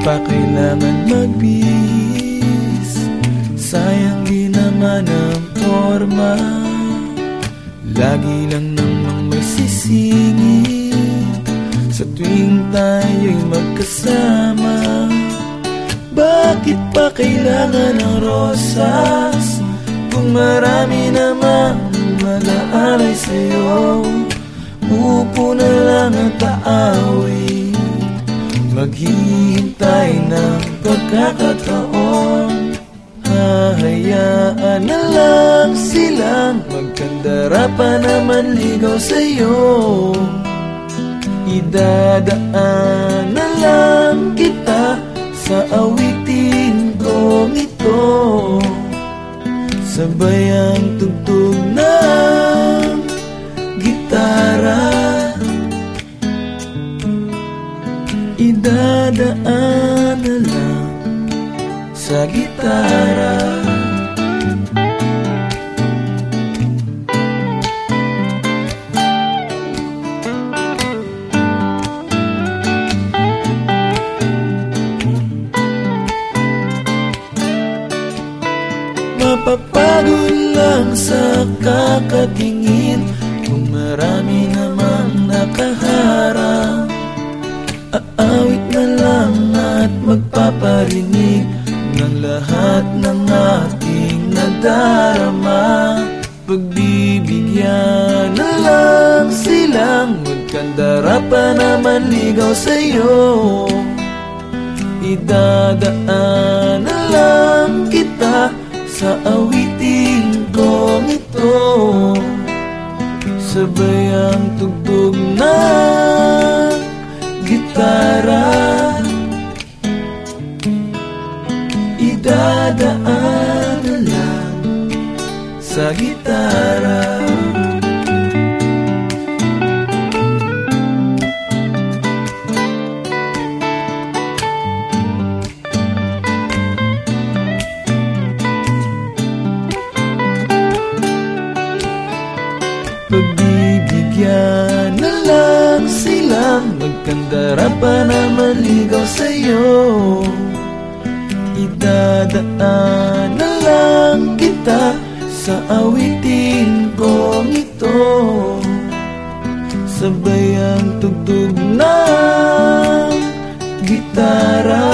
pa kailangan magbihis. Sayang di naman ang forma Lagi lang namang may sisingit Sa tuwing tayo'y magkasama Bakit pa kailangan ng rosas? Kung marami namang mag-aalay sa'yo Upo na lang at aawa. Pagkakataon. Hahayaan na lang silang Magkandara pa naman ligaw sa'yo. Idadaan na lang kita Sa awitin kong ito. Sabay ang tugtog ng gitara. Idadaan na lang sa gitara. Mapapagod lang sa kakatingin Kung marami namang nakaharang Aawit na lang at magpaparinig Ng lahat ng ating nadarama. Pagbibigyan na lang silang Magkandara pa naman ligaw sa'yo. Idadaan na lang kita sa awitin kong ito. Sabay ang tugtog ng gitara sa gitara. Pagbibigyan na lang Magkandara pa naman ligaw sa'yo. Idadaan na Sa awitin kong ito Sabay ang tugtog ng gitara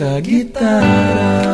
essa guitarra.